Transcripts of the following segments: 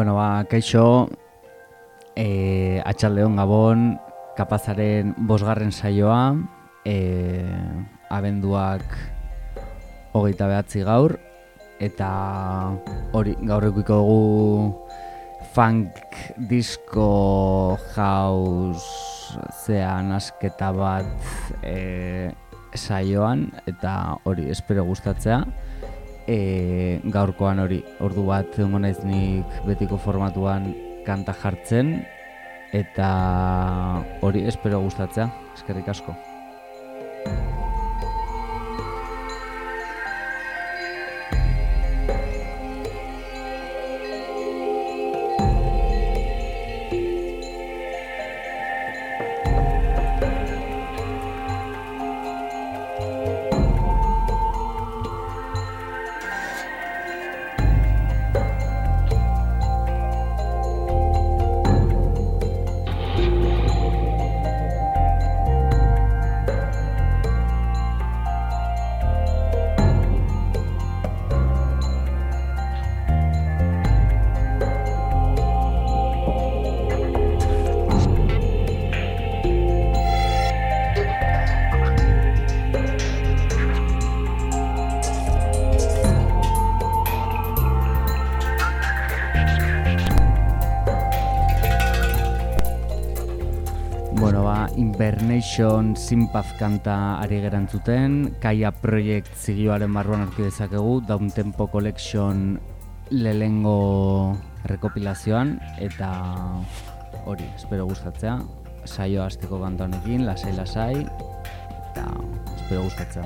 Bueno, ba, kaixo, e, atxaldeon gabon, kapazaren bosgarren saioa, e, abenduak hogeita behatzi gaur, eta hori gaur ekuiko dugu funk disco house zean asketa bat e, saioan, eta hori espero gustatzea e, gaurkoan hori ordu bat egongo naiz nik betiko formatuan kanta jartzen eta hori espero gustatzea. Eskerrik asko Nation Sympath kanta ari gerantzuten, Kaia Project zigioaren barruan hartu dezakegu, Down Tempo Collection lehengo rekopilazioan, eta hori, espero gustatzea, saio azteko kanta honekin, lasai-lasai, eta espero gustatzea.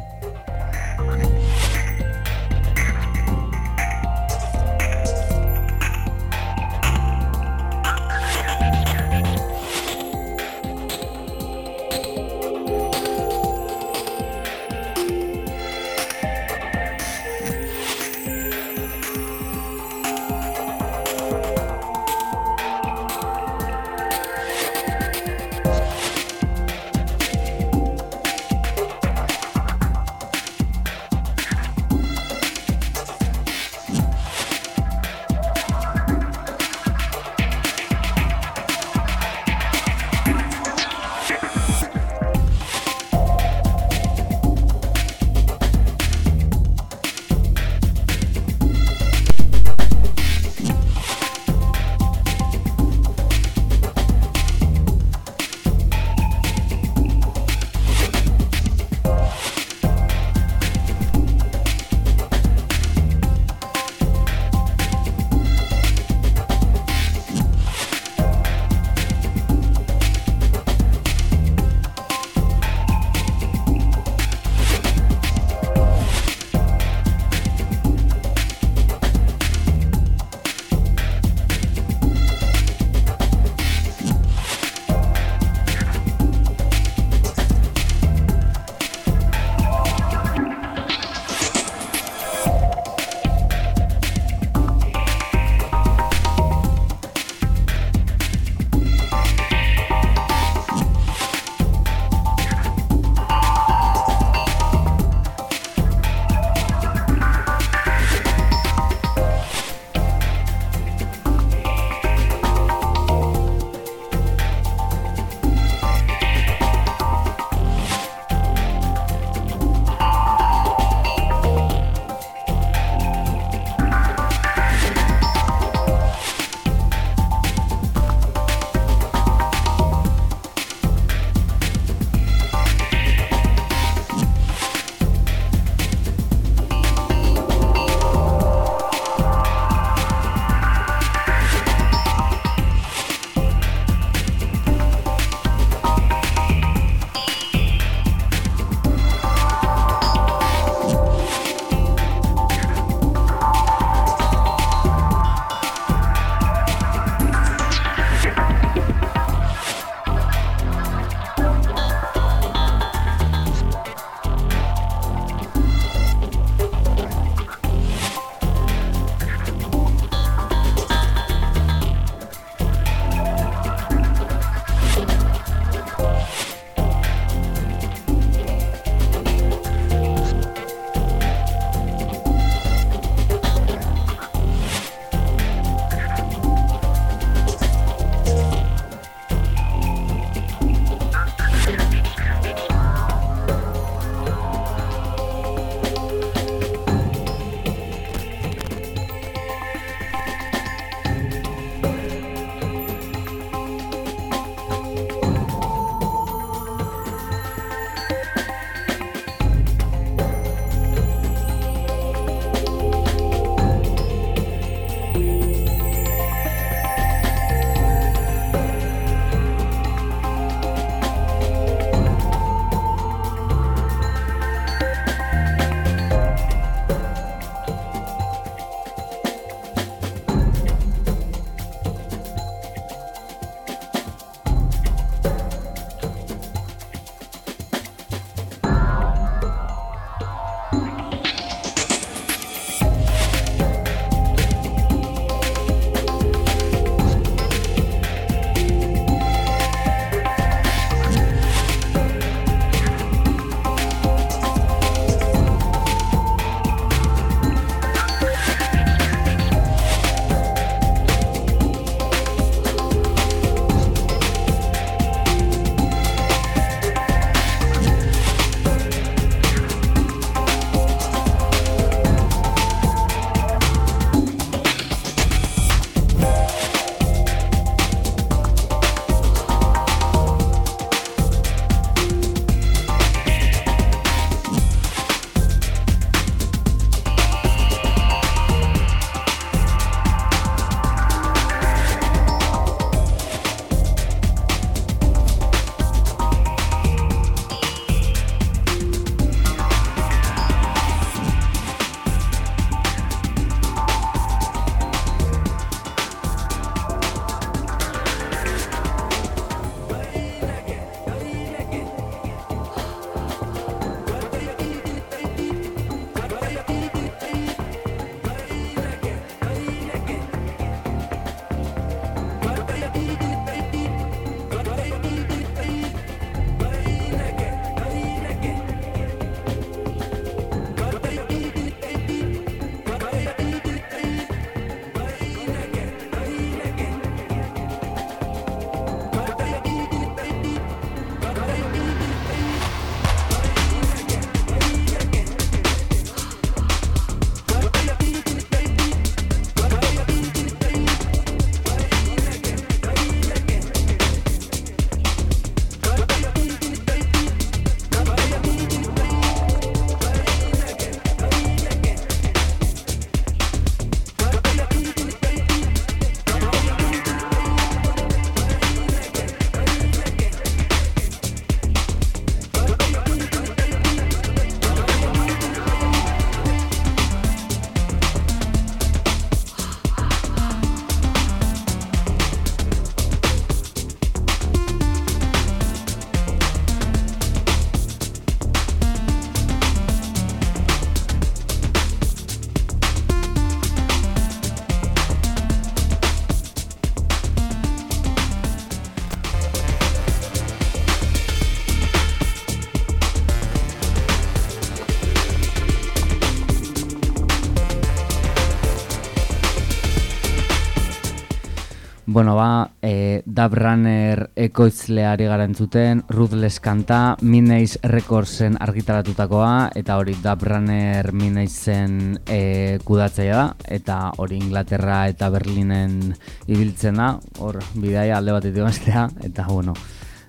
Bueno, ba, e, Dab Runner ekoizleari garantzuten, Ruthless kanta, Mineiz Recordsen argitaratutakoa, eta hori Dab Runner Mineizen e, kudatzaia da, eta hori Inglaterra eta Berlinen ibiltzen da, hor, bidaia alde bat bestea, eta bueno,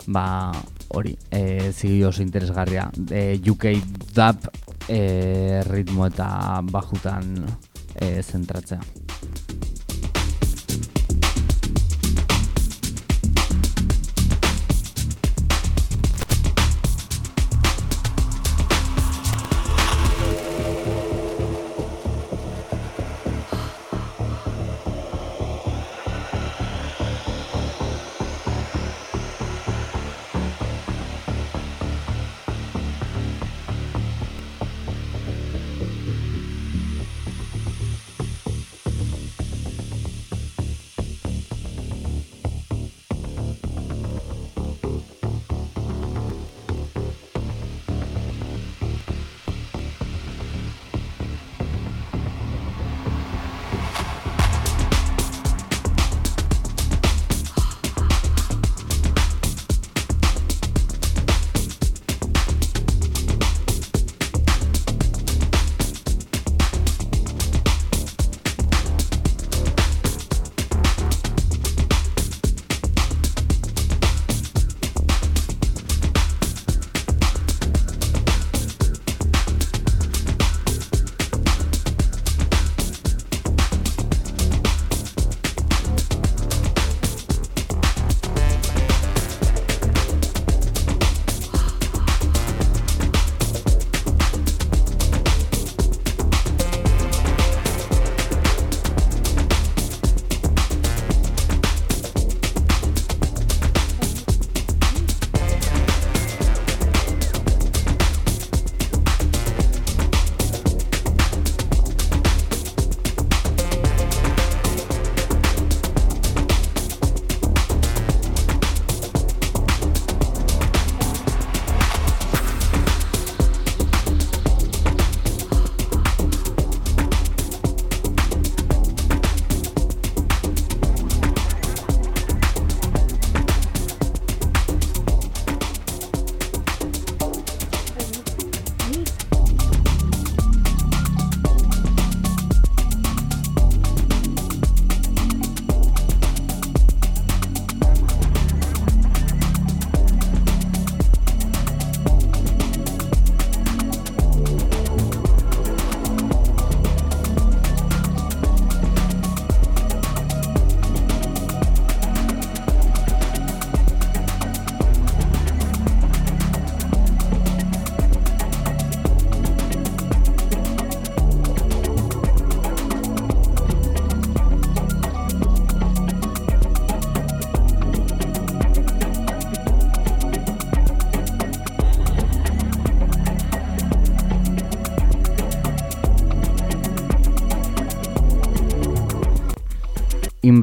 ba, hori, e, zigi oso interesgarria. E, UK Dab e, ritmo eta bajutan e, zentratzea.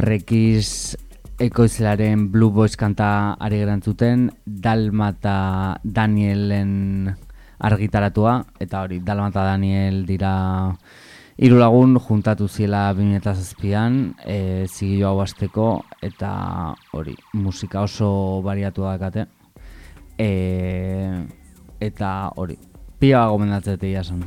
Imrekiz ekoizlaren Blue Boys kanta ari gerantzuten, Dalmata Danielen argitaratua, eta hori, Dalmata Daniel dira hiru lagun juntatu ziela 2007an, e, zigio hau azteko, eta hori, musika oso bariatu dakate. E, eta hori, pia gomendatzete jasen.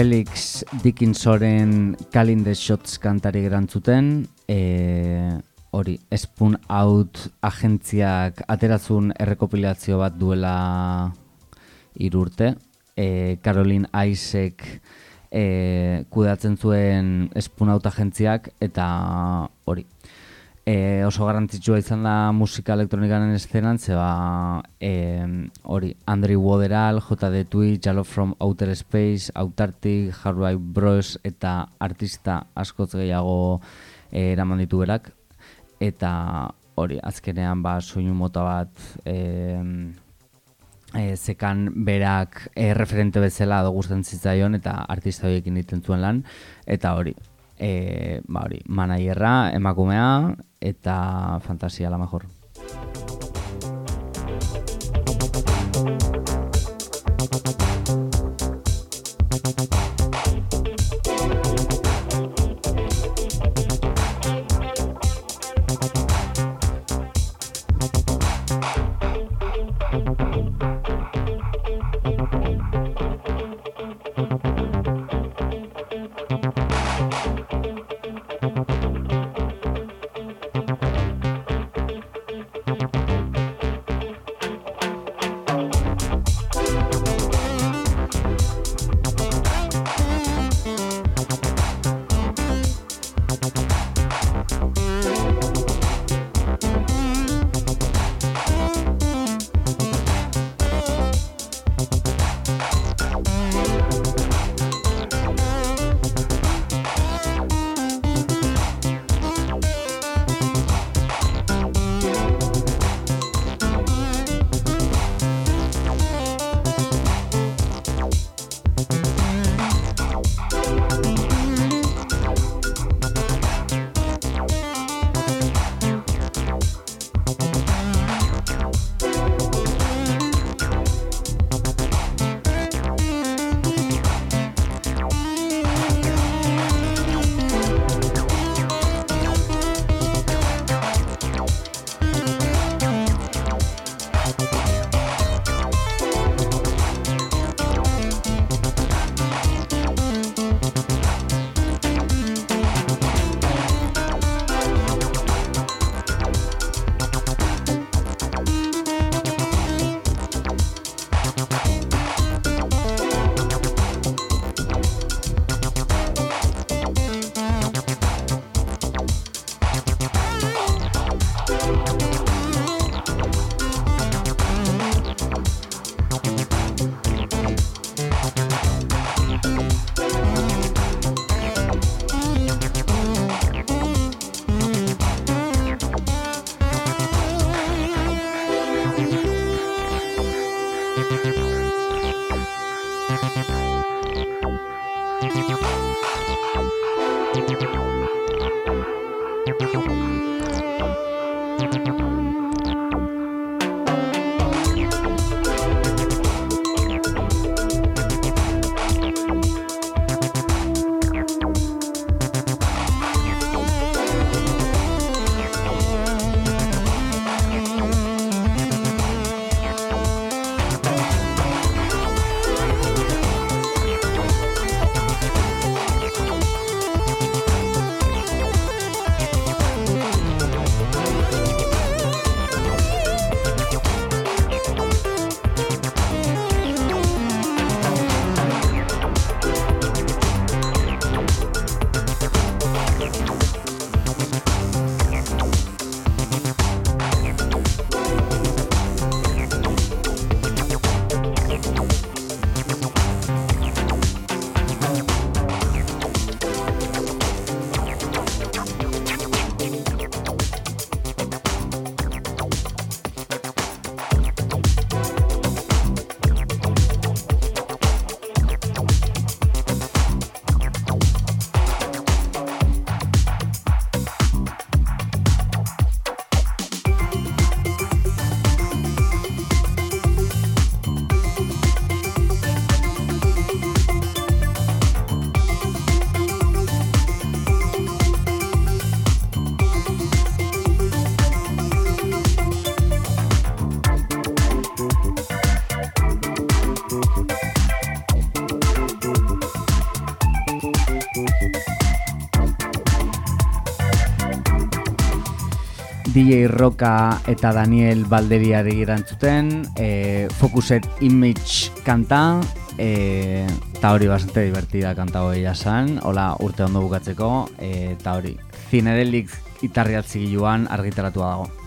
Felix Dickinsoren Calling the Shots kantari gerantzuten, e, hori, Spoon Out agentziak ateratzun errekopilazio bat duela irurte, e, Caroline Isaac e, kudeatzen zuen Spoon Out agentziak, eta hori, e, oso garrantzitsua izan da musika elektronikaren eszenan, zeba hori, Andrew Woderal, J.D. Twitch, Jalo from Outer Space, Autartik, Hardware Bros eta artista askotz gehiago e, eraman ditu berak. Eta hori, azkenean ba, soinu mota bat e, e, zekan berak e, referente bezala gusten zitzaion eta artista horiekin egiten zuen lan. Eta hori, e, ba hori, manaierra, emakumea, eta fantasia la mejor. DJ Roka eta Daniel Balderiari irantzuten, e, Focuset Image kanta, e, eta hori bastante divertida kanta hori jasan, hola urte ondo bukatzeko, e, eta hori, zinerelik itarriatzi giluan argitaratu dago.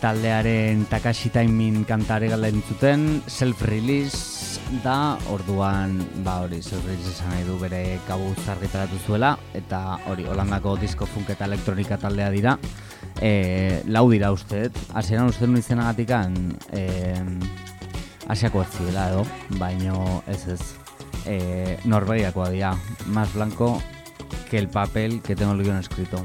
Taldearen Takashi Taimin kantare gala entzuten, self-release da, orduan, ba hori, self-release esan nahi du bere kabu zargitaratu zuela, eta hori, holandako disko funk eta elektronika taldea dira, e, lau dira uste, hasieran uste nuen izanagatik e, asiako ez zidela edo, baino ez ez, e, norberiakoa dira, más blanco que el papel que tengo el guion escrito.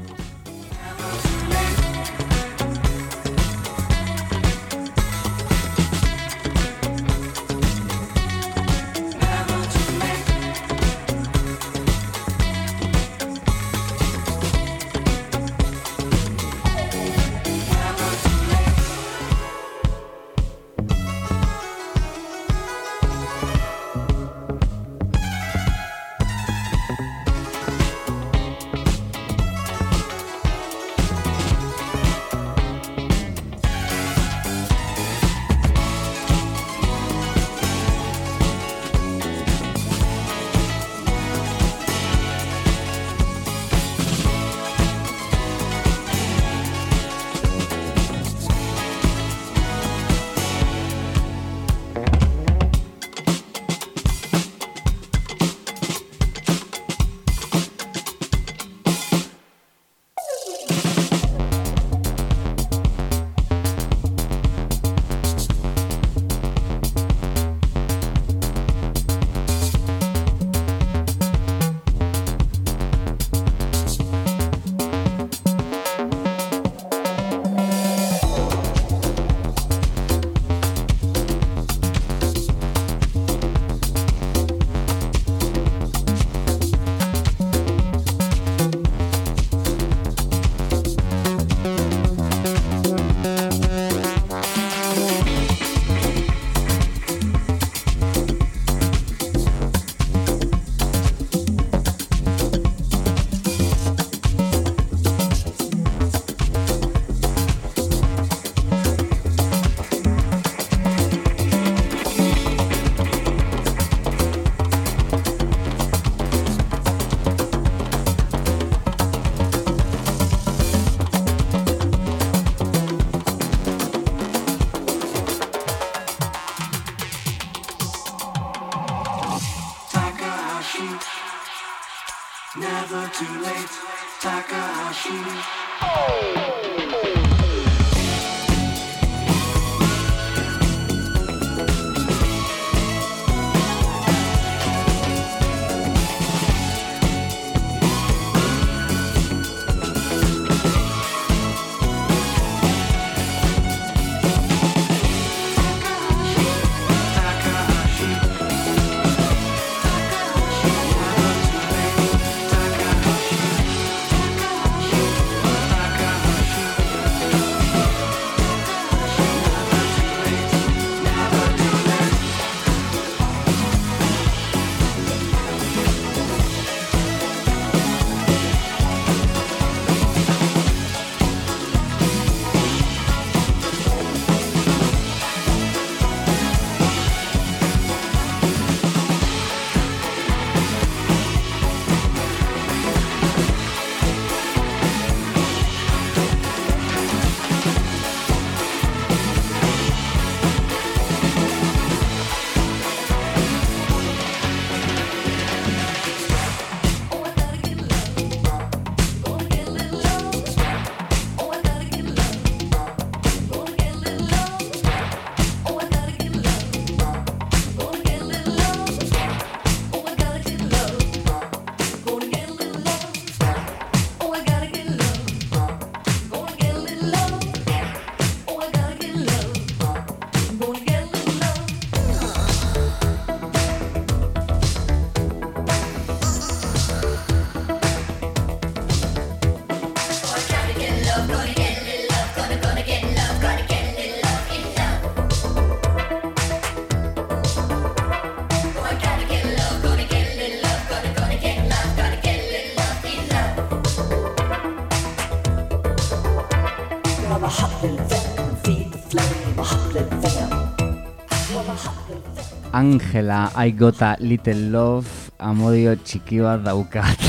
Angela, I got a little love, amodio txiki bat daukat.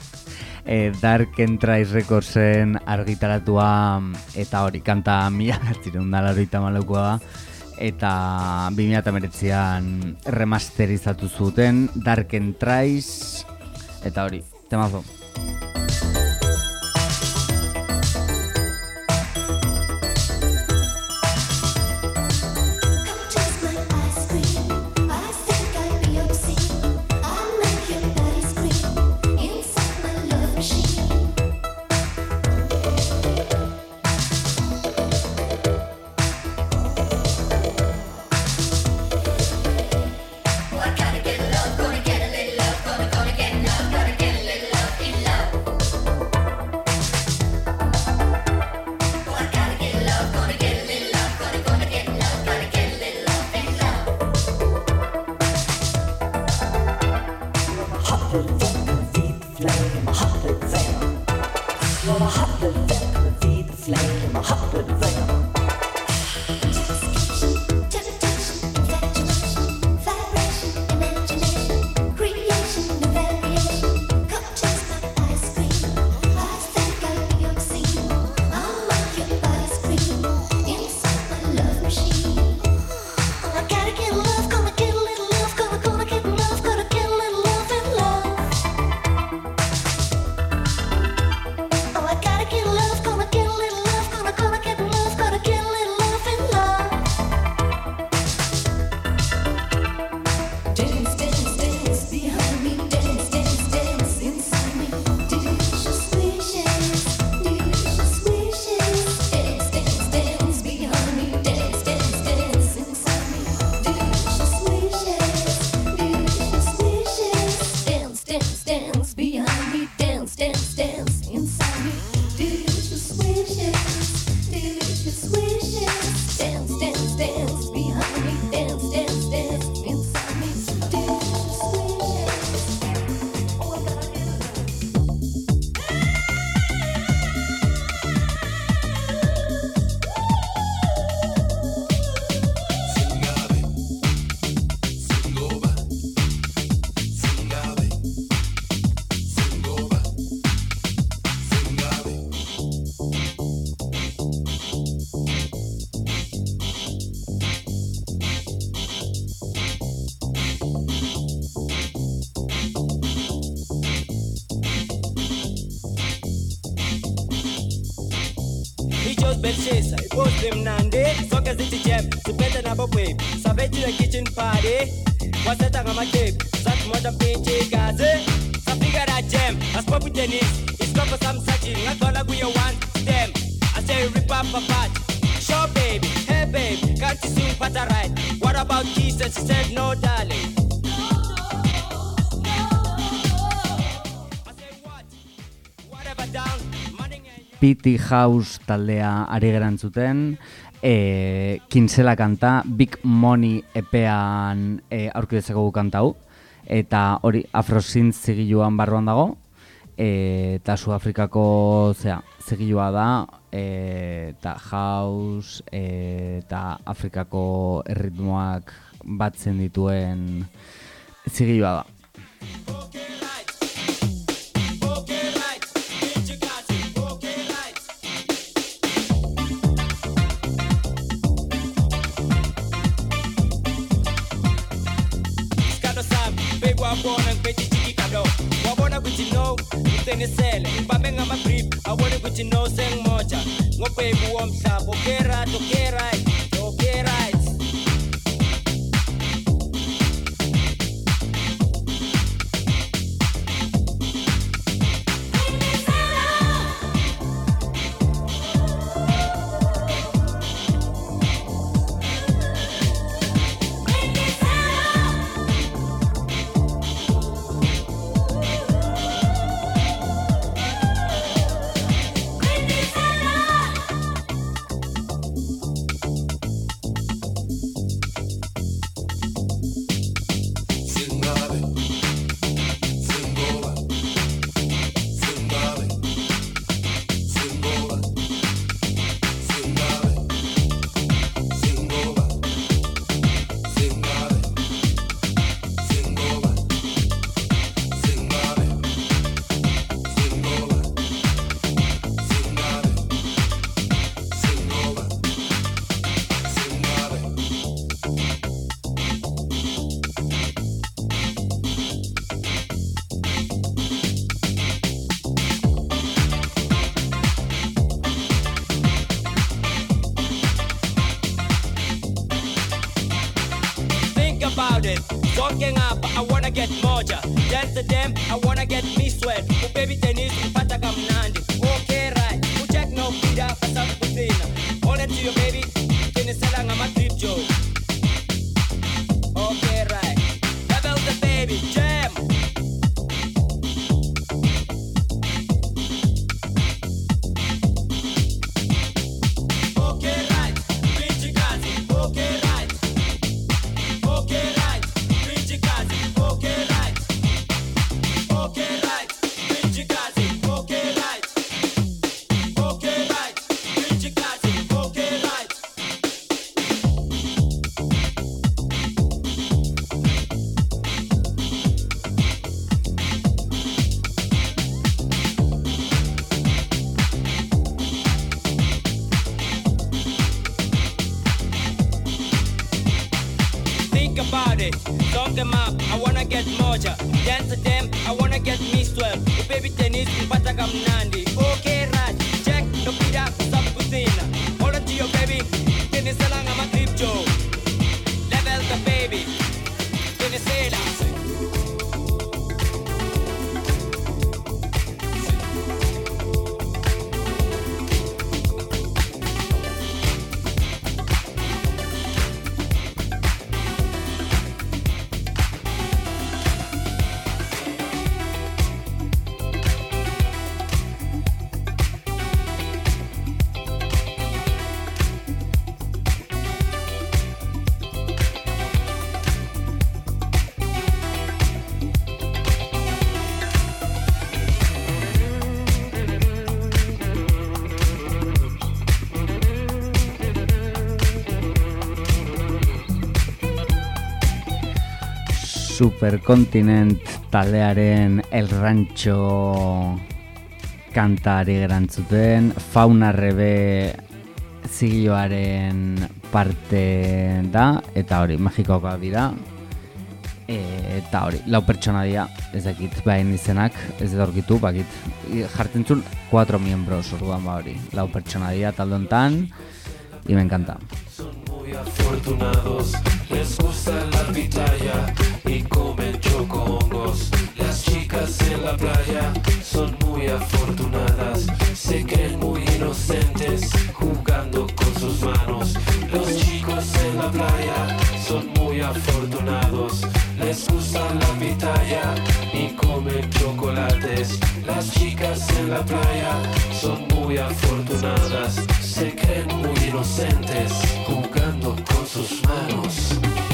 e, Dark Entrice Recordsen argitaratua eta hori kanta mila gartzireun da laroita malaukoa eta 2008an remasterizatu zuten Dark Entrice eta hori, temazo. House taldea ari gerantzuten, e, kintzela kanta, Big Money epean e, aurkidezeko kanta hau, eta hori afrosint zigiluan barruan dago, e, eta Suafrikako zea, zigilua da, e, eta house, e, eta Afrikako erritmoak batzen dituen zigilua da. Wabona ngibethijikikalo wabona ukuthi no uqinisele ngibambe ngama-grip awone ukuthi no sengimoja. Ngobhebi womhlaba okay right okay right baby, Supercontinent taldearen El Rancho kantari gerantzuten, Fauna Rebe zigiloaren parte da, eta hori, magikoakoak dira, eta hori, lau pertsona dira, ez dakit behain izenak, ez dut aurkitu, bakit, jartzen zuen, 4 miembros orduan ba hori, lau pertsona dira talde honetan, y me encanta. Muy afortunados, les gusta la pitaya y comen chocongos. Chicas en la playa son muy afortunadas, se creen muy inocentes jugando con sus manos. Los chicos en la playa son muy afortunados, les gusta la pitaya y comen chocolates. Las chicas en la playa son muy afortunadas, se creen muy inocentes jugando con sus manos.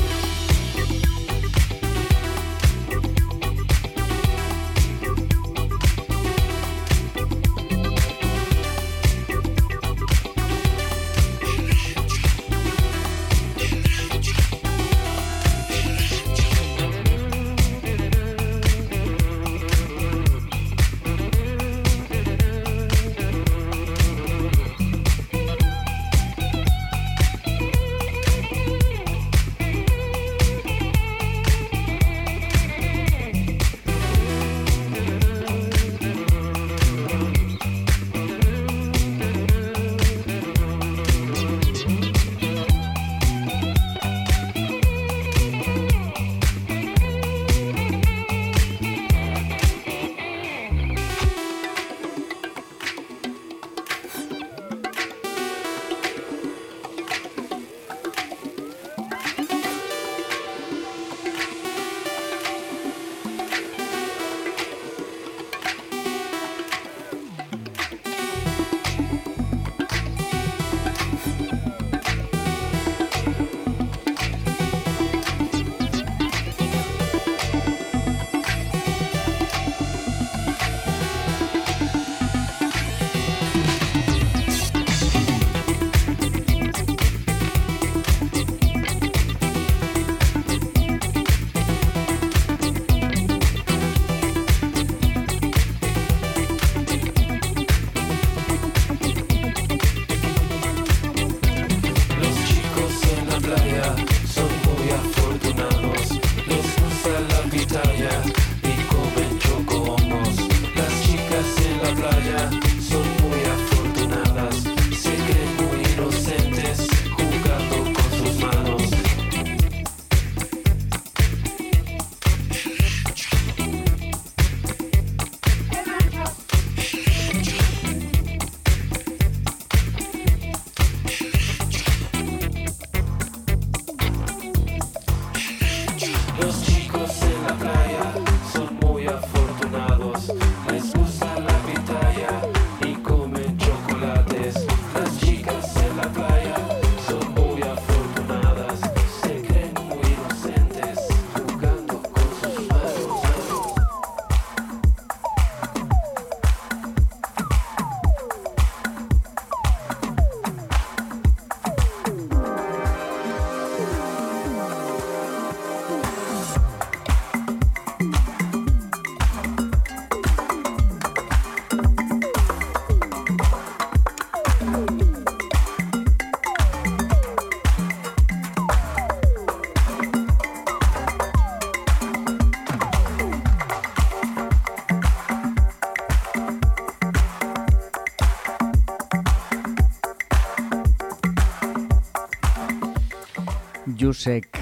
Jusek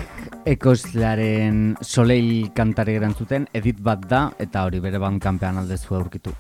ekoizlearen soleil kantari erantzuten edit bat da eta hori bere kanpean aldezu aurkitu.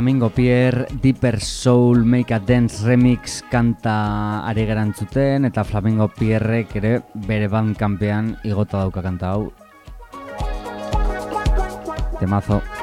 Flamingo Pierre Deeper Soul Make a Dance Remix kanta ari gerantzuten eta Flamingo Pierrek ere bere ban kanpean igota dauka kanta hau. Temazo.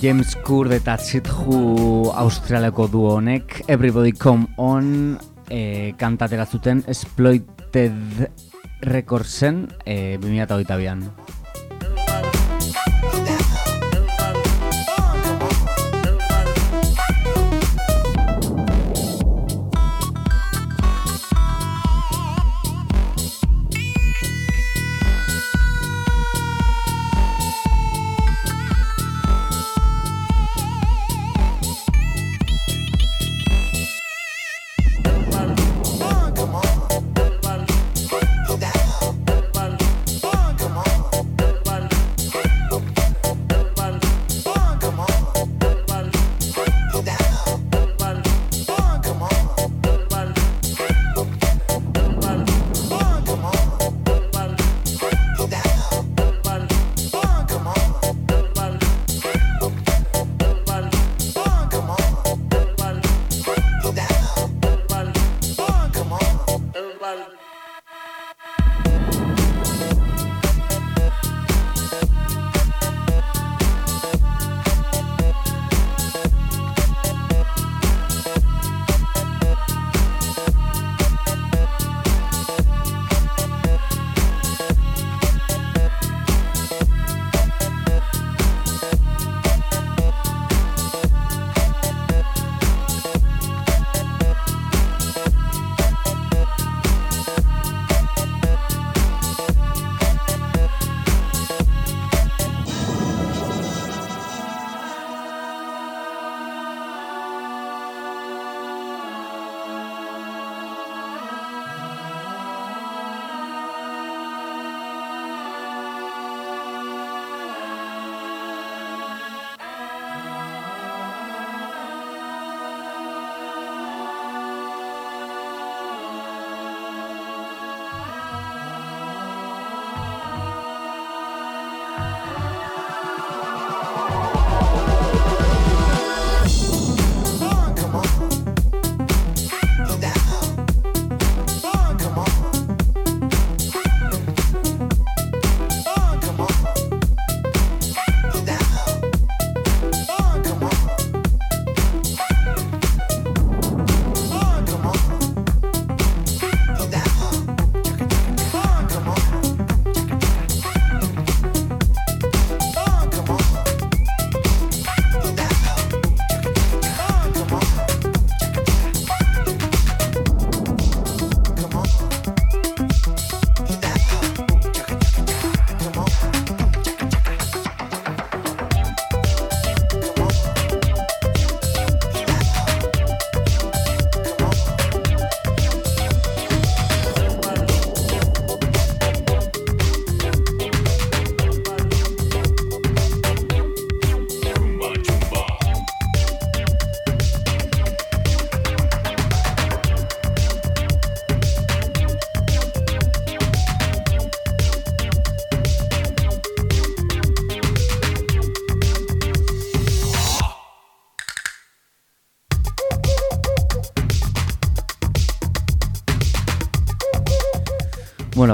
James Kurd eta Hu australiako du honek Everybody Come On eh, kantatera zuten Exploited Recordsen eh, 2008an.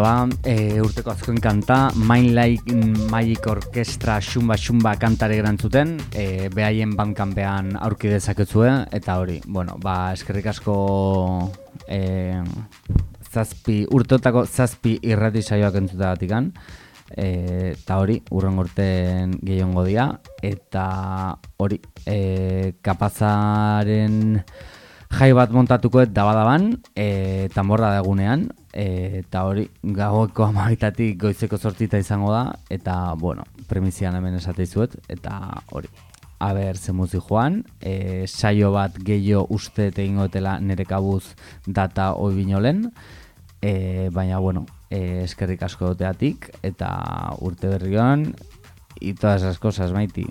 Ba, e, urteko azkoen kanta, Mind Like Magic Orchestra Xumba Xumba kantare gerantzuten, e, behaien bankanpean aurki dezaketzue, eta hori, bueno, ba, eskerrik asko e, zazpi, urteotako zazpi irrati saioak entzuta batikan, e, eta hori, urren urten gehiongo dia, eta hori, e, kapazaren jai bat montatuko et dabadaban, e, tamborra dagunean, eta hori, gaueko amabitatik goizeko sortita izango da, eta, bueno, premizian hemen esateizuet, eta hori. A ber, ze muzi joan, e, saio bat gehiago uste egingo etela nere kabuz data hoi binolen, e, baina, bueno, e, eskerrik asko doteatik, eta urte berrioan, y todas esas cosas, maiti.